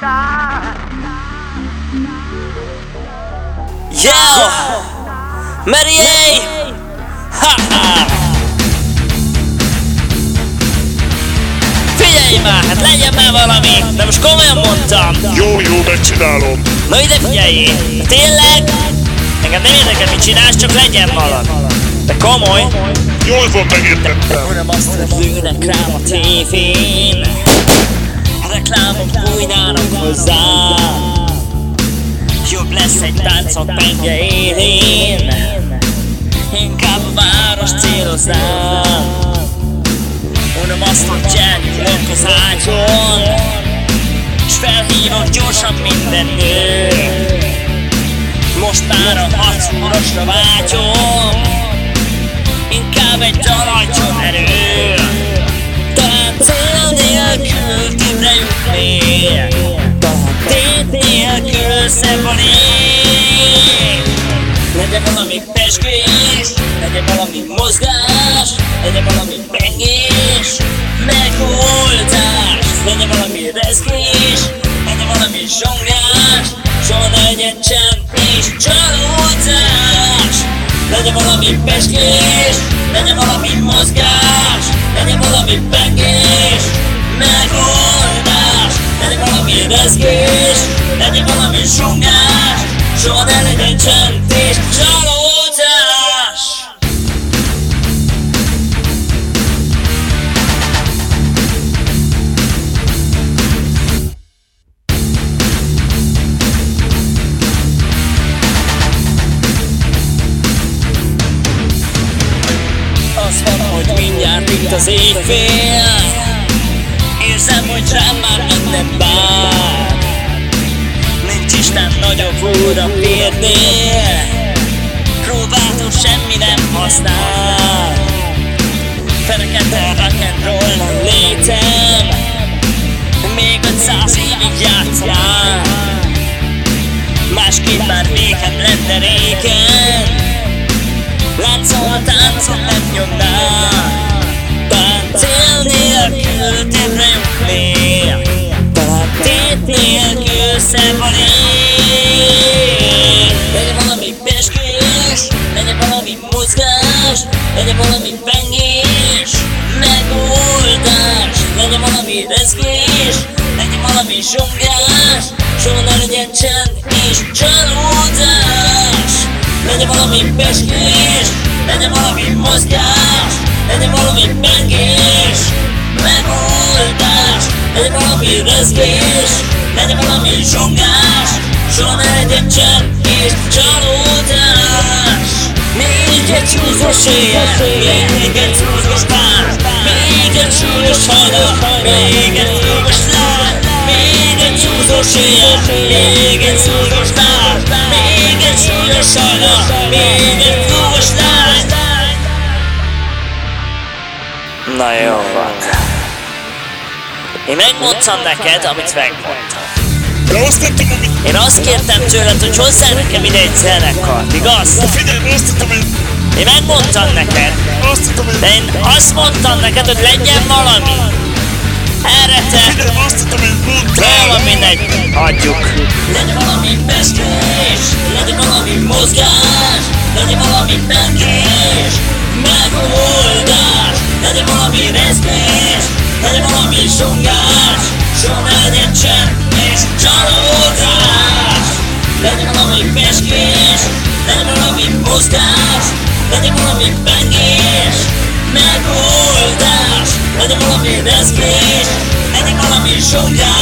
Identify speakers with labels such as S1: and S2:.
S1: Yo! Merié! Ha-ha! Figyelj már, hát legyen már valami! De most komolyan mondtam!
S2: Jó, jó, megcsinálom.
S1: Na ide figyelj! De tényleg? Engem nem érdekel, mit csinálsz, csak legyen valami! De komoly!
S2: Jól van, megértettem.
S1: Uram, azt lőnek rám a tévén Reklámok bújnának hozzá Jobb lesz egy táncok penge élén Inkább a város céloznám Uram, azt mondják, ülök az ágyon. S felhívok gyorsan minden nő Most már a harcúrosra vágyom. Inkább egy adjon erő lég. Legyen valami peskés, legyen valami mozgás Legyen valami pengés, megoldás Legyen valami rezgés, legyen valami zsongás Soha ne legyen csend csalódás legyen valami peskés, legyen valami mozgás, legyen valami pengés, megoldás, rezgés, legyen valami sungás, soha ne legyen csend és csalódás. Az van, hogy mindjárt itt az éjfél Érzem, hogy rám minden bár Nincs Isten nagyobb úr a férnél Próbáltam, semmi nem használ. Fenekete rock'n'roll a létem Még 500 évig játszál. Másképp már nékem lenne régen. Látszom a táncot nem nyomná Talán cél nélkül tépre lég Legyen valami peskés, legyen valami mozgás Legyen valami pengés, megoldás Legyen valami rezgés, legyen valami zsongás Soha ne legyen csend és csalódás. Legyen valami peskés, legyen valami mozgás, legyen valami zsongás, soha ne legyen és csalódás. Még egy csúszós éjjel, még egy csúszós pár, még egy súlyos hajnal, még egy súlyos lány, még egy csúszós éjjel, még egy súlyos pár, még egy súlyos hajnal, még egy súlyos lány. Na jó van. Én megmondtam neked, amit megmondtam.
S2: De azt tettem, amit...
S1: Én azt kértem tőled, hogy hozzá nekem ide egy zenekart, igaz?
S2: Figyelj, azt tettem, hogy...
S1: Én megmondtam neked,
S2: Azt tettem, hogy...
S1: de én azt mondtam neked, hogy legyen valami. Erre te
S2: Figyelj, azt tettem, hogy mondtál.
S1: Adjuk. Legyen valami peskés, legyen valami mozgás, legyen valami pengés, megoldás, legyen valami rezgés, legyen valami zsongás,